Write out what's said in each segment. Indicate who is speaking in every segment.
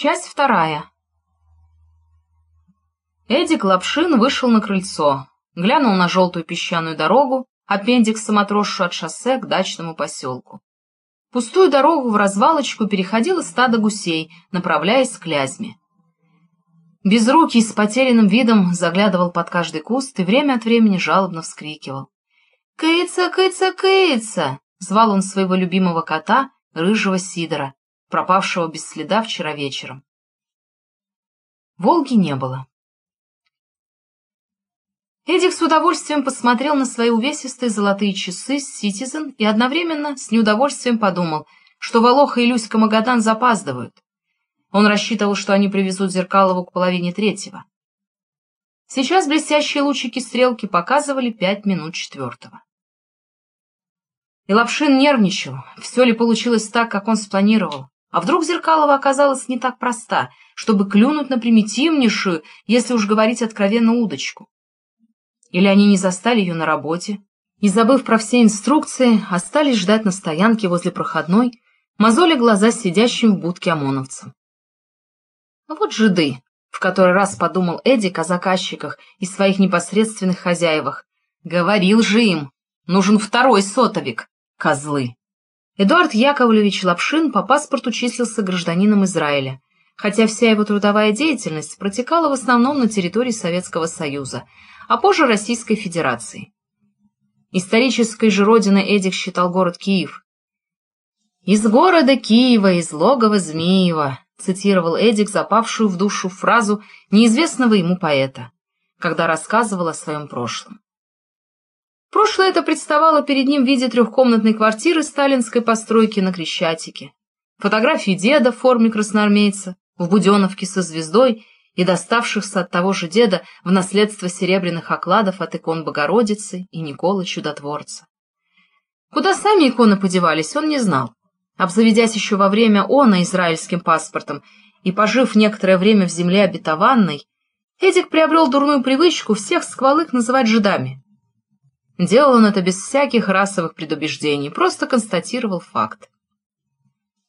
Speaker 1: Часть вторая. Эдик Лапшин вышел на крыльцо, глянул на желтую песчаную дорогу, аппендиксом отросшую от шоссе к дачному поселку. Пустую дорогу в развалочку переходило стадо гусей, направляясь к Клязьме. Безрукий с потерянным видом заглядывал под каждый куст и время от времени жалобно вскрикивал. «Кыца, кыца, кыца!» — звал он своего любимого кота, рыжего Сидора, пропавшего без следа вчера вечером. Волги не было. Эдик с удовольствием посмотрел на свои увесистые золотые часы с Ситизен и одновременно с неудовольствием подумал, что Волоха и Люська Магадан запаздывают. Он рассчитывал, что они привезут Зеркалову к половине третьего. Сейчас блестящие лучики стрелки показывали пять минут четвертого. И Лапшин нервничал, все ли получилось так, как он спланировал. А вдруг Зеркалова оказалась не так проста, чтобы клюнуть на примитивнейшую, если уж говорить откровенно, удочку? Или они не застали ее на работе, и, забыв про все инструкции, остались ждать на стоянке возле проходной, мозоли глаза сидящим в будке ОМОНовцам. Ну вот жиды, в который раз подумал Эдик о заказчиках и своих непосредственных хозяевах. Говорил же им, нужен второй сотовик, козлы. Эдуард Яковлевич Лапшин по паспорту числился гражданином Израиля, хотя вся его трудовая деятельность протекала в основном на территории Советского Союза, а позже Российской Федерации. Исторической же родиной Эдик считал город Киев. «Из города Киева, из логова Змеева», цитировал Эдик запавшую в душу фразу неизвестного ему поэта, когда рассказывал о своем прошлом. Прошлое это представало перед ним в виде трехкомнатной квартиры сталинской постройки на Крещатике, фотографии деда в форме красноармейца, в Буденовке со звездой и доставшихся от того же деда в наследство серебряных окладов от икон Богородицы и Николы Чудотворца. Куда сами иконы подевались, он не знал. Обзаведясь еще во время она израильским паспортом и пожив некоторое время в земле обетованной, Эдик приобрел дурную привычку всех сквалых называть жидами, Делал он это без всяких расовых предубеждений, просто констатировал факт.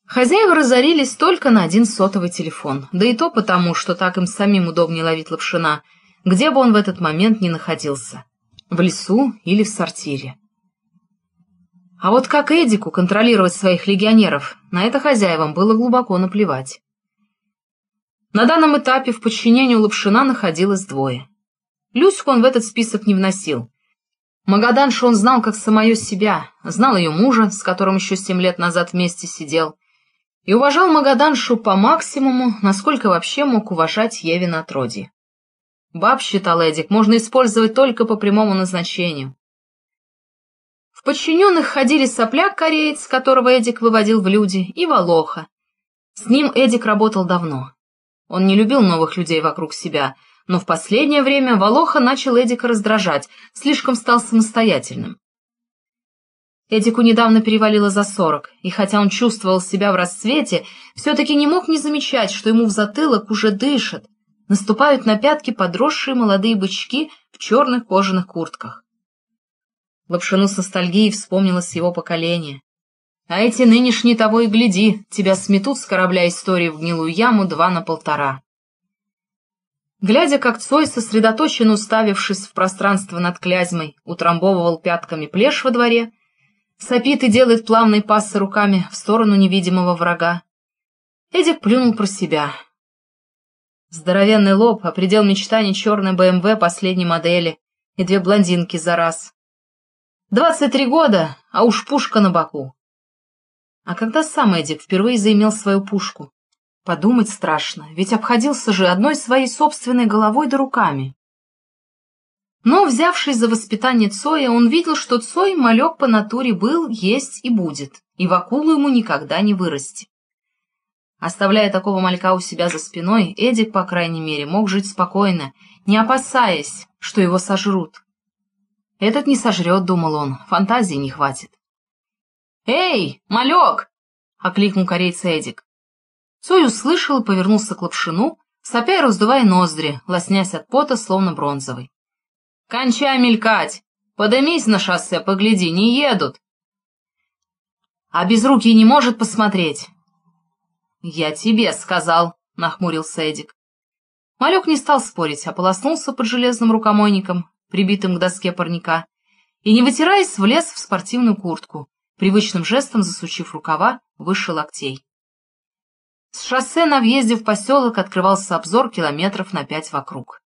Speaker 1: Хозяева разорились только на один сотовый телефон, да и то потому, что так им самим удобнее ловить лапшина, где бы он в этот момент ни находился — в лесу или в сортире. А вот как Эдику контролировать своих легионеров, на это хозяевам было глубоко наплевать. На данном этапе в подчинении у Лапшина находилось двое. Люську он в этот список не вносил — Магаданшу он знал как самое себя, знал ее мужа, с которым еще семь лет назад вместе сидел, и уважал Магаданшу по максимуму, насколько вообще мог уважать Евина отродье. Баб, считал Эдик, можно использовать только по прямому назначению. В подчиненных ходили сопляк-кореец, которого Эдик выводил в люди, и Волоха. С ним Эдик работал давно. Он не любил новых людей вокруг себя — но в последнее время Волоха начал Эдика раздражать, слишком стал самостоятельным. Эдику недавно перевалило за сорок, и хотя он чувствовал себя в расцвете, все-таки не мог не замечать, что ему в затылок уже дышат, наступают на пятки подросшие молодые бычки в черных кожаных куртках. Лапшину с ностальгией вспомнилось его поколение. А эти нынешние того и гляди, тебя сметут с корабля истории в гнилую яму два на полтора. Глядя, как Цой, сосредоточенно уставившись в пространство над Клязьмой, утрамбовывал пятками плешь во дворе, сопит и делает плавные пассы руками в сторону невидимого врага, Эдик плюнул про себя. Здоровенный лоб, а предел мечтаний черный БМВ последней модели и две блондинки за раз. Двадцать три года, а уж пушка на боку. А когда сам Эдик впервые заимел свою пушку? Подумать страшно, ведь обходился же одной своей собственной головой да руками. Но, взявшись за воспитание Цоя, он видел, что Цой малек по натуре был, есть и будет, и в акулу ему никогда не вырасти. Оставляя такого малька у себя за спиной, Эдик, по крайней мере, мог жить спокойно, не опасаясь, что его сожрут. Этот не сожрет, думал он, фантазии не хватит. «Эй, малек!» — окликнул корейца Эдик. Цой услышал и повернулся к лапшину, сопя и раздувая ноздри, лоснясь от пота, словно бронзовый. — Кончай мелькать! Подымись на шоссе, погляди, не едут! — А без руки не может посмотреть? — Я тебе сказал, нахмурился Эдик. Малек не стал спорить, а полоснулся под железным рукомойником, прибитым к доске парника, и, не вытираясь, влез в спортивную куртку, привычным жестом засучив рукава выше локтей. С шоссе на въезде в поселок открывался обзор километров на пять вокруг.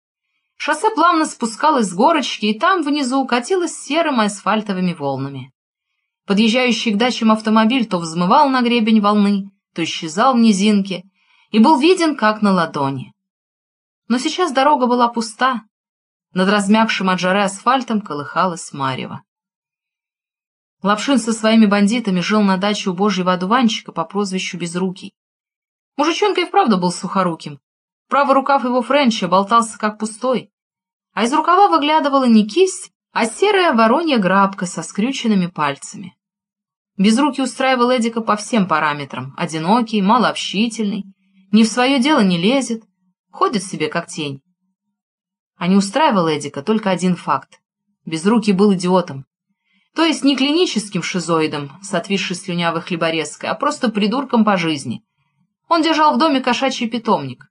Speaker 1: Шоссе плавно спускалось с горочки, и там внизу катилось серым асфальтовыми волнами. Подъезжающий к дачам автомобиль то взмывал на гребень волны, то исчезал в низинке, и был виден как на ладони. Но сейчас дорога была пуста, над размягшим от жары асфальтом колыхалась марево. Лапшин со своими бандитами жил на даче у божьего одуванчика по прозвищу Безрукий. Мужичонка и вправду был сухоруким. Правый рукав его френча болтался как пустой, а из рукава выглядывала не кисть, а серая воронья грабка со скрюченными пальцами. Безрукий устраивал Эдика по всем параметрам, одинокий, малообщительный, ни в свое дело не лезет, ходит себе как тень. А не устраивал Эдика только один факт. Безрукий был идиотом. То есть не клиническим шизоидом с отвисшей слюнявой хлеборезкой, а просто придурком по жизни. Он держал в доме кошачий питомник.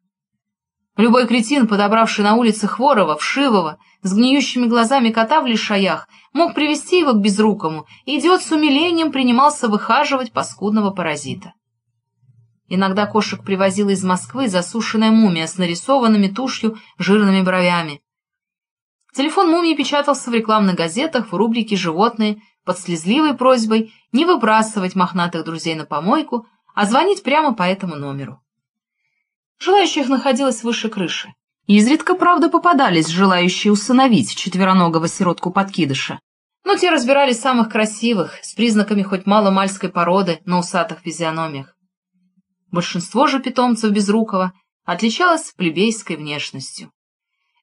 Speaker 1: Любой кретин, подобравший на улице хворого, вшивого, с гниющими глазами кота в лишаях, мог привести его к безрукому, и идиот с умилением принимался выхаживать паскудного паразита. Иногда кошек привозила из Москвы засушенная мумия с нарисованными тушью жирными бровями. Телефон мумии печатался в рекламных газетах в рубрике «Животные» под слезливой просьбой не выбрасывать мохнатых друзей на помойку, а звонить прямо по этому номеру. Желающих находилось выше крыши. Изредка, правда, попадались желающие усыновить четвероногого сиротку-подкидыша. Но те разбирали самых красивых, с признаками хоть мало-мальской породы на усатых физиономиях. Большинство же питомцев Безрукова отличалось плебейской внешностью.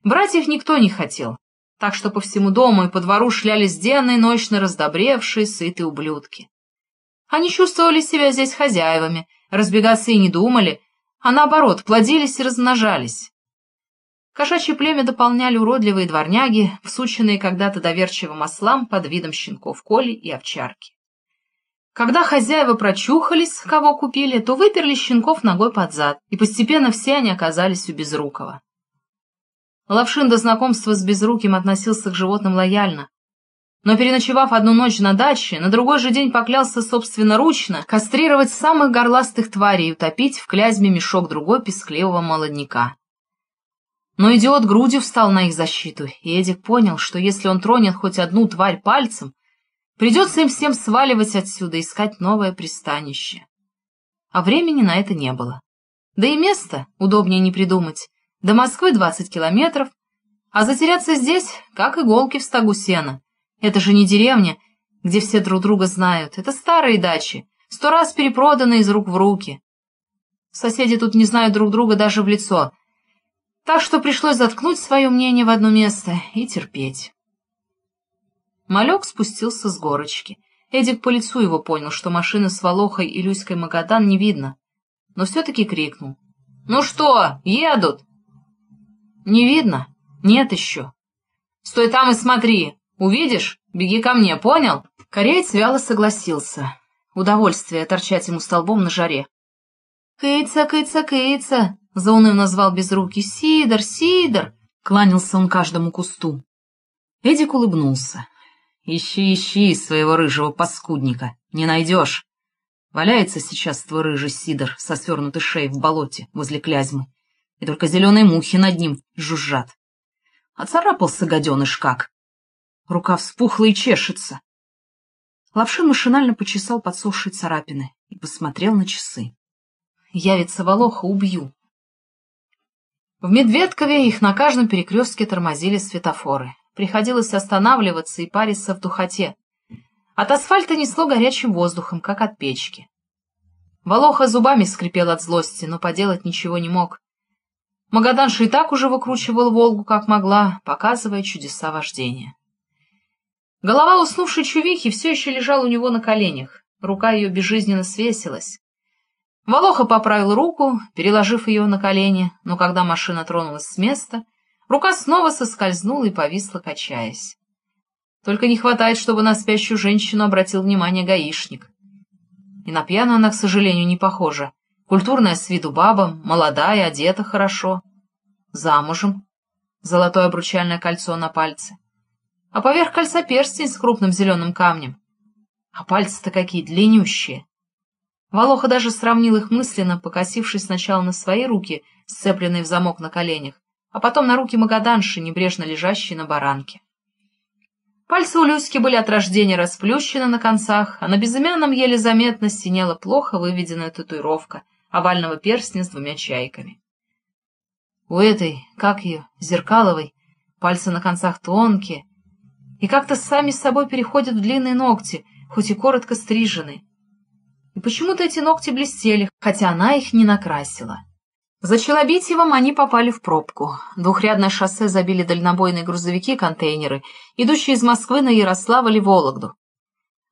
Speaker 1: Братьев никто не хотел, так что по всему дому и по двору шлялись денно и ночно раздобревшие, сытые ублюдки. Они чувствовали себя здесь хозяевами, разбегаться и не думали, а наоборот, плодились и размножались. Кошачье племя дополняли уродливые дворняги, всученные когда-то доверчивым ослам под видом щенков Коли и овчарки. Когда хозяева прочухались, кого купили, то выперли щенков ногой под зад, и постепенно все они оказались у Безрукова. Лапшин до знакомства с Безруким относился к животным лояльно, но, переночевав одну ночь на даче, на другой же день поклялся собственноручно кастрировать самых горластых тварей и утопить в клязьме мешок другой пескливого молодняка. Но идиот грудью встал на их защиту, и Эдик понял, что если он тронет хоть одну тварь пальцем, придется им всем сваливать отсюда искать новое пристанище. А времени на это не было. Да и место удобнее не придумать. До Москвы двадцать километров, а затеряться здесь, как иголки в стогу сена. Это же не деревня, где все друг друга знают. Это старые дачи, сто раз перепроданные из рук в руки. Соседи тут не знают друг друга даже в лицо. Так что пришлось заткнуть свое мнение в одно место и терпеть. Малек спустился с горочки. Эдик по лицу его понял, что машины с Волохой и Люськой Магадан не видно, но все-таки крикнул. «Ну что, едут?» «Не видно? Нет еще». «Стой там и смотри!» Увидишь, беги ко мне, понял?» Кореец вяло согласился. Удовольствие торчать ему столбом на жаре. «Кыца, кыца, кыца!» — заунывно звал Безрукий. «Сидор, Сидор!» — кланялся он каждому кусту. Эдик улыбнулся. «Ищи, ищи своего рыжего паскудника, не найдешь. Валяется сейчас твой рыжий Сидор со свернутой шеей в болоте возле Клязьмы, и только зеленые мухи над ним жужжат. Оцарапался гаденыш как, Рука вспухла и чешется. Лапшин машинально почесал подсохшие царапины и посмотрел на часы. Явится Волоха, убью. В Медведкове их на каждом перекрестке тормозили светофоры. Приходилось останавливаться и париться в духоте. От асфальта несло горячим воздухом, как от печки. Волоха зубами скрипел от злости, но поделать ничего не мог. Магаданша и так уже выкручивал Волгу, как могла, показывая чудеса вождения. Голова уснувшей чувихи все еще лежала у него на коленях, рука ее безжизненно свесилась. Волоха поправил руку, переложив ее на колени, но когда машина тронулась с места, рука снова соскользнула и повисла, качаясь. Только не хватает, чтобы на спящую женщину обратил внимание гаишник. И на пьяную она, к сожалению, не похожа. Культурная с виду баба, молодая, одета хорошо. Замужем. Золотое обручальное кольцо на пальце. А поверх кольца перстень с крупным зеленым камнем. А пальцы-то какие длиннющие. Волоха даже сравнил их мысленно, покосившись сначала на свои руки, сцепленные в замок на коленях, а потом на руки Магаданши, небрежно лежащие на баранке. Пальцы у Люськи были от рождения расплющены на концах, а на безымянном еле заметно синела плохо выведенная татуировка овального перстня с двумя чайками. У этой, как ее, Зеркаловой, пальцы на концах тонкие, и как-то сами с собой переходят в длинные ногти, хоть и коротко стриженные. И почему-то эти ногти блестели, хотя она их не накрасила. За Челобитьевым они попали в пробку. Двухрядное шоссе забили дальнобойные грузовики-контейнеры, идущие из Москвы на Ярославль или Вологду.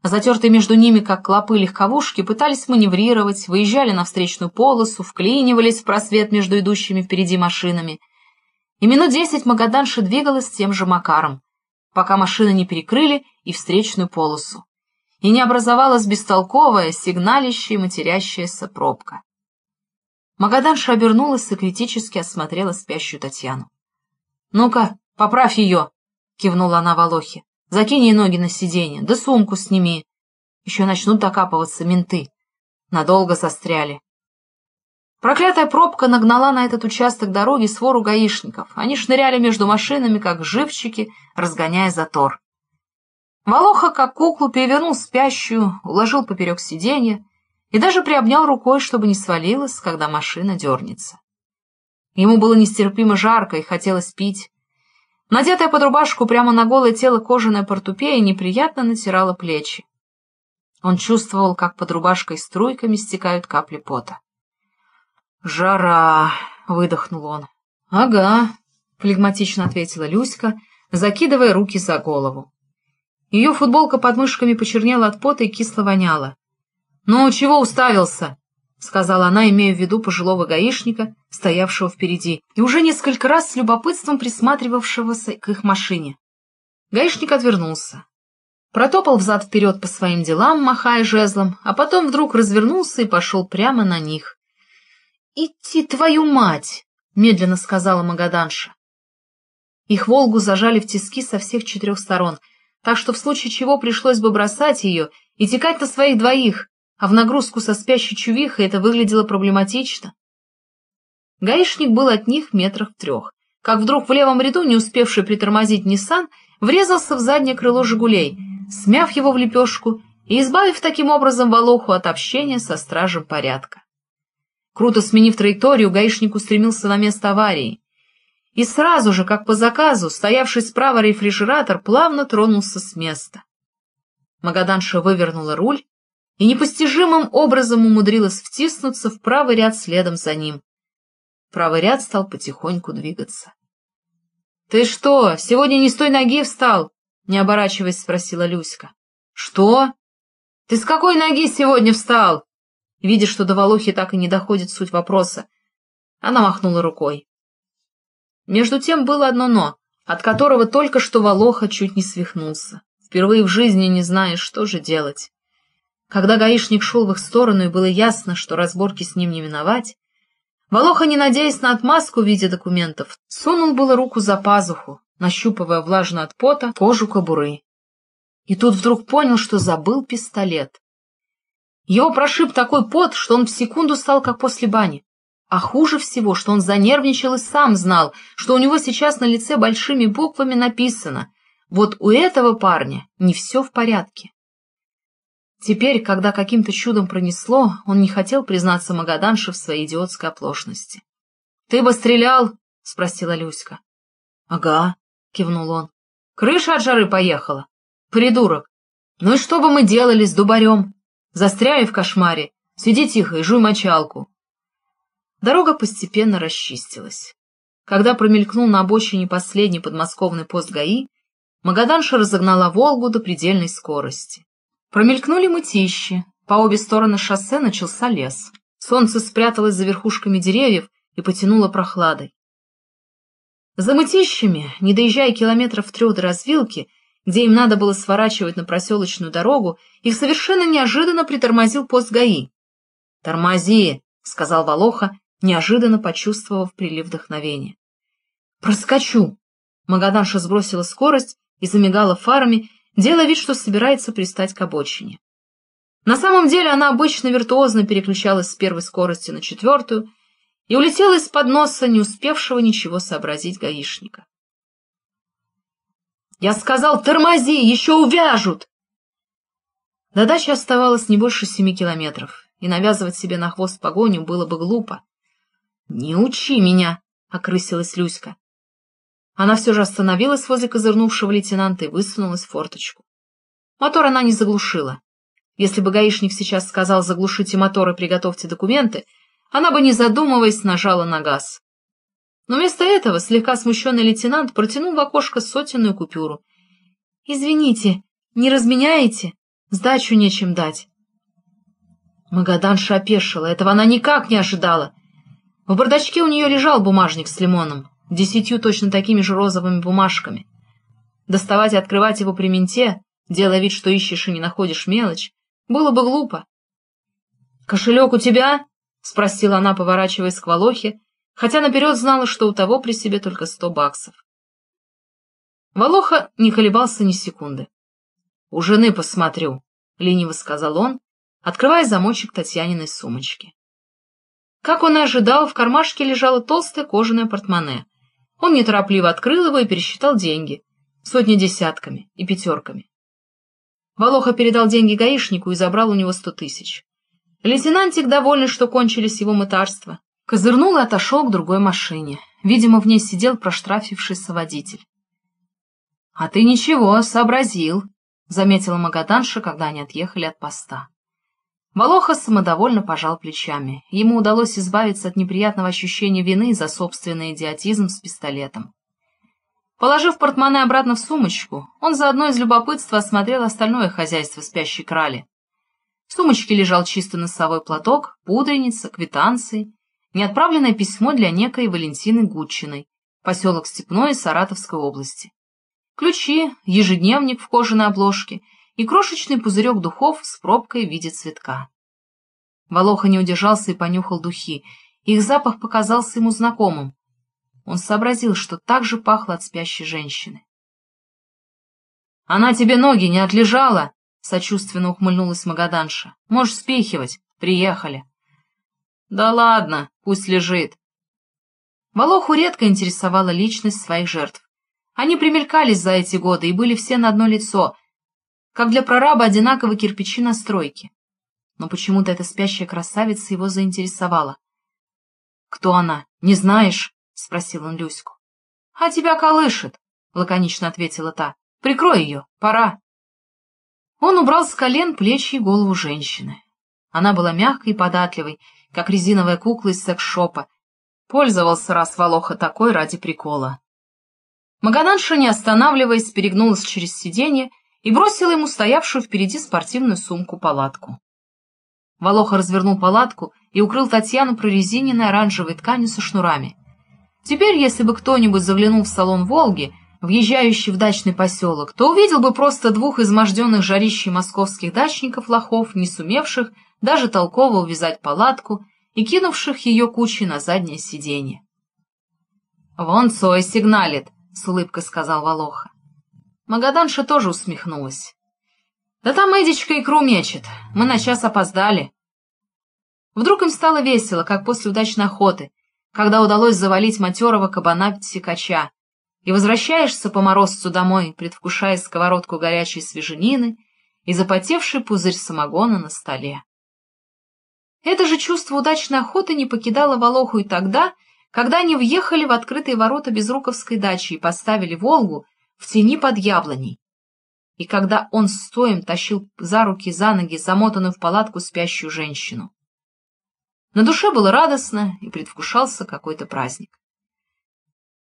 Speaker 1: Затертые между ними, как клопы легковушки, пытались маневрировать, выезжали на встречную полосу, вклинивались в просвет между идущими впереди машинами. И минут десять Магаданша двигалась тем же макаром, пока машины не перекрыли и встречную полосу. И не образовалась бестолковая, сигналищая и матерящаяся пробка. Магаданша обернулась и критически осмотрела спящую Татьяну. — Ну-ка, поправь ее! — кивнула она Волохе. Закинь ей ноги на сиденье, да сумку сними. Еще начнут докапываться менты. Надолго застряли. Проклятая пробка нагнала на этот участок дороги свору гаишников. Они шныряли между машинами, как живчики, разгоняя затор. Волоха, как куклу, перевернул спящую, уложил поперек сиденья и даже приобнял рукой, чтобы не свалилась, когда машина дернется. Ему было нестерпимо жарко и хотелось пить. Надетая под рубашку прямо на голое тело кожаная портупея неприятно натирала плечи. Он чувствовал, как под рубашкой струйками стекают капли пота. «Жара!» — выдохнул он. «Ага», — флегматично ответила Люська, закидывая руки за голову. Ее футболка под мышками почернела от пота и кисло воняла. «Ну, чего уставился?» — сказала она, имея в виду пожилого гаишника, стоявшего впереди, и уже несколько раз с любопытством присматривавшегося к их машине. Гаишник отвернулся. Протопал взад-вперед по своим делам, махая жезлом, а потом вдруг развернулся и пошел прямо на них. «Идти твою мать!» — медленно сказала Магаданша. Их «Волгу» зажали в тиски со всех четырех сторон, так что в случае чего пришлось бы бросать ее и текать на своих двоих, а в нагрузку со спящей чувихой это выглядело проблематично. Гаишник был от них метрах в трех, как вдруг в левом ряду, не успевший притормозить Ниссан, врезался в заднее крыло «Жигулей», смяв его в лепешку и избавив таким образом Волоху от общения со стражем порядка. Круто сменив траекторию, гаишник устремился на место аварии. И сразу же, как по заказу, стоявший справа рефрижератор плавно тронулся с места. Магаданша вывернула руль и непостижимым образом умудрилась втиснуться в правый ряд следом за ним. Правый ряд стал потихоньку двигаться. — Ты что, сегодня не с той ноги встал? — не оборачиваясь, спросила Люська. — Что? Ты с какой ноги сегодня встал? Видя, что до Волохи так и не доходит суть вопроса, она махнула рукой. Между тем было одно «но», от которого только что Волоха чуть не свихнулся. Впервые в жизни не знаешь, что же делать. Когда гаишник шел в их сторону и было ясно, что разборки с ним не миновать, Волоха, не надеясь на отмазку в виде документов, сунул было руку за пазуху, нащупывая влажно от пота кожу кобуры. И тут вдруг понял, что забыл пистолет. Его прошиб такой пот, что он в секунду стал как после бани. А хуже всего, что он занервничал и сам знал, что у него сейчас на лице большими буквами написано «Вот у этого парня не все в порядке». Теперь, когда каким-то чудом пронесло, он не хотел признаться Магаданше в своей идиотской оплошности. — Ты бы стрелял? — спросила Люська. — Ага, — кивнул он. — Крыша от жары поехала. Придурок. Ну и что бы мы делали с дубарем? Застряли в кошмаре. Сиди тихо и жуй мочалку. Дорога постепенно расчистилась. Когда промелькнул на обочине последний подмосковный пост ГАИ, Магаданша разогнала «Волгу» до предельной скорости. Промелькнули мытищи, по обе стороны шоссе начался лес. Солнце спряталось за верхушками деревьев и потянуло прохладой. За мытищами, не доезжая километров трех до развилки, где им надо было сворачивать на проселочную дорогу, их совершенно неожиданно притормозил пост ГАИ. «Тормози!» — сказал Волоха, неожиданно почувствовав прилив вдохновения. «Проскочу!» Магаданша сбросила скорость и замигала фарами, делая вид, что собирается пристать к обочине. На самом деле она обычно виртуозно переключалась с первой скорости на четвертую и улетела из-под носа, не успевшего ничего сообразить гаишника. «Я сказал, тормози, еще увяжут!» До дачи оставалось не больше семи километров, и навязывать себе на хвост погоню было бы глупо. «Не учи меня!» — окрысилась Люська. Она все же остановилась возле козырнувшего лейтенанта и высунулась в форточку. Мотор она не заглушила. Если бы гаишник сейчас сказал «заглушите мотор и приготовьте документы», она бы, не задумываясь, нажала на газ. Но вместо этого слегка смущенный лейтенант протянул в окошко сотенную купюру. «Извините, не разменяете?» Сдачу нечем дать. Магаданша опешила, этого она никак не ожидала. В бардачке у нее лежал бумажник с лимоном, десятью точно такими же розовыми бумажками. Доставать и открывать его при менте, делая вид, что ищешь и не находишь мелочь, было бы глупо. «Кошелек у тебя?» — спросила она, поворачиваясь к Волохе, хотя наперед знала, что у того при себе только сто баксов. Волоха не колебался ни секунды. «У жены посмотрю», — лениво сказал он, открывая замочек Татьяниной сумочки. Как он и ожидал, в кармашке лежало толстое кожаное портмоне. Он неторопливо открыл его и пересчитал деньги, сотни десятками и пятерками. Волоха передал деньги гаишнику и забрал у него сто тысяч. Лейтенантик, довольный, что кончились его мытарства, козырнул и отошел к другой машине. Видимо, в ней сидел проштрафившийся водитель. — А ты ничего, сообразил, — заметила Магаданша, когда они отъехали от поста. Волоха самодовольно пожал плечами. Ему удалось избавиться от неприятного ощущения вины за собственный идиотизм с пистолетом. Положив портмоне обратно в сумочку, он заодно из любопытства осмотрел остальное хозяйство спящей крали. В сумочке лежал чистый носовой платок, пудреница, квитанции, неотправленное письмо для некой Валентины Гудчиной, поселок Степной Саратовской области ключи, ежедневник в кожаной обложке и крошечный пузырек духов с пробкой в виде цветка. Волоха не удержался и понюхал духи. Их запах показался ему знакомым. Он сообразил, что так же пахло от спящей женщины. — Она тебе ноги не отлежала? — сочувственно ухмыльнулась Магаданша. — Можешь спихивать. Приехали. — Да ладно, пусть лежит. Волоху редко интересовала личность своих жертв. Они примелькались за эти годы и были все на одно лицо, как для прораба одинаково кирпичи на стройке. Но почему-то эта спящая красавица его заинтересовала. — Кто она? Не знаешь? — спросил он Люську. — А тебя колышет, — лаконично ответила та. — Прикрой ее, пора. Он убрал с колен плечи и голову женщины. Она была мягкой и податливой, как резиновая кукла из секс-шопа. Пользовался раз Волоха такой ради прикола. Магананша, не останавливаясь, перегнулась через сиденье и бросила ему стоявшую впереди спортивную сумку-палатку. Волоха развернул палатку и укрыл Татьяну прорезиненной оранжевой тканью со шнурами. Теперь, если бы кто-нибудь заглянул в салон «Волги», въезжающий в дачный поселок, то увидел бы просто двух изможденных жарищей московских дачников-лохов, не сумевших даже толково увязать палатку и кинувших ее кучей на заднее сиденье. «Вон Цой сигналит», — с улыбкой сказал Волоха. Магаданша тоже усмехнулась. «Да там Эдичка икру мечет. Мы на час опоздали». Вдруг им стало весело, как после удачной охоты, когда удалось завалить матерого кабана-сикача, и возвращаешься по морозцу домой, предвкушая сковородку горячей свеженины и запотевший пузырь самогона на столе. Это же чувство удачной охоты не покидало Волоху и тогда, когда они въехали в открытые ворота Безруковской дачи и поставили «Волгу» в тени под яблоней. И когда он стоем тащил за руки за ноги замотанную в палатку спящую женщину. На душе было радостно и предвкушался какой-то праздник.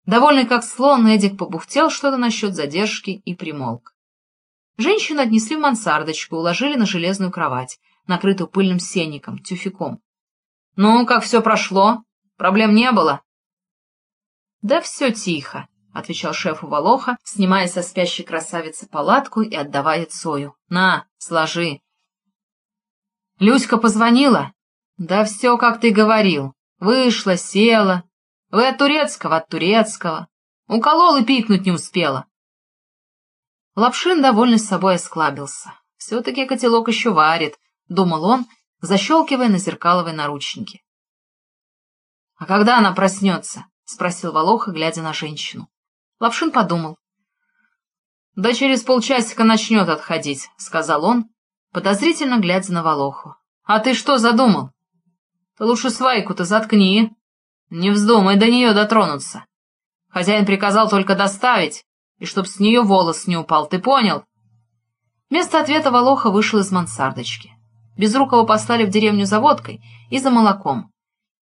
Speaker 1: Довольный как слон, Эдик побухтел что-то насчет задержки и примолк. Женщину отнесли в мансардочку, уложили на железную кровать, накрытую пыльным сенником, тюфяком. — Ну, как все прошло? Проблем не было? — Да все тихо, — отвечал шефу Волоха, снимая со спящей красавицы палатку и отдавая Цою. — На, сложи. — Люська позвонила? — Да все, как ты говорил. Вышла, села. Вы от турецкого, от турецкого. Уколол и пикнуть не успела. Лапшин, довольный собой, осклабился. Все-таки котелок еще варит, — думал он, защелкивая на зеркаловые наручники. — А когда она проснется? — спросил Волоха, глядя на женщину. Лапшин подумал. — Да через полчасика начнет отходить, — сказал он, подозрительно глядя на Волоху. — А ты что задумал? — Ты лучше свайку-то заткни. Не вздумай до нее дотронуться. Хозяин приказал только доставить, и чтоб с нее волос не упал, ты понял? Вместо ответа Волоха вышел из мансардочки. Безрукова послали в деревню за водкой и за молоком.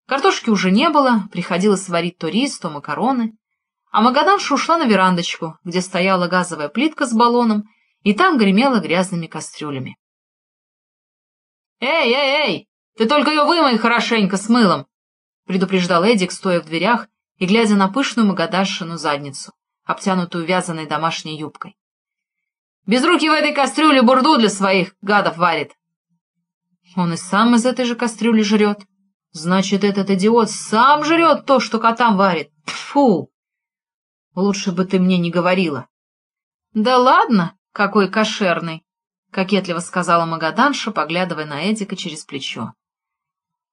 Speaker 1: Картошки уже не было, приходилось варить то рис, то макароны. А Магаданша ушла на верандочку, где стояла газовая плитка с баллоном, и там гремела грязными кастрюлями. «Эй, эй, эй! Ты только ее вымой хорошенько с мылом!» — предупреждал Эдик, стоя в дверях и глядя на пышную Магадашину задницу, обтянутую вязаной домашней юбкой. «Без руки в этой кастрюле бурду для своих гадов варит!» Он и сам из этой же кастрюли жрет. Значит, этот идиот сам жрет то, что котам варит. Фу! Лучше бы ты мне не говорила. — Да ладно, какой кошерный! — кокетливо сказала Магаданша, поглядывая на Эдика через плечо.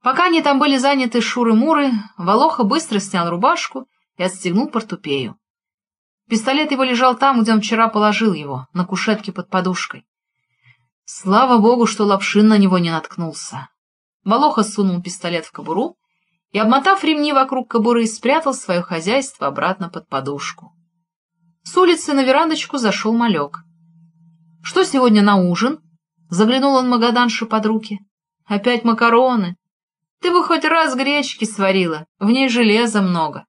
Speaker 1: Пока они там были заняты шуры-муры, Волоха быстро снял рубашку и отстегнул портупею. Пистолет его лежал там, где он вчера положил его, на кушетке под подушкой. Слава богу, что Лапшин на него не наткнулся. Волоха сунул пистолет в кобуру и, обмотав ремни вокруг кобуры, спрятал свое хозяйство обратно под подушку. С улицы на верандочку зашел малек. — Что сегодня на ужин? — заглянул он Магаданше под руки. — Опять макароны. Ты бы хоть раз гречки сварила, в ней железа много.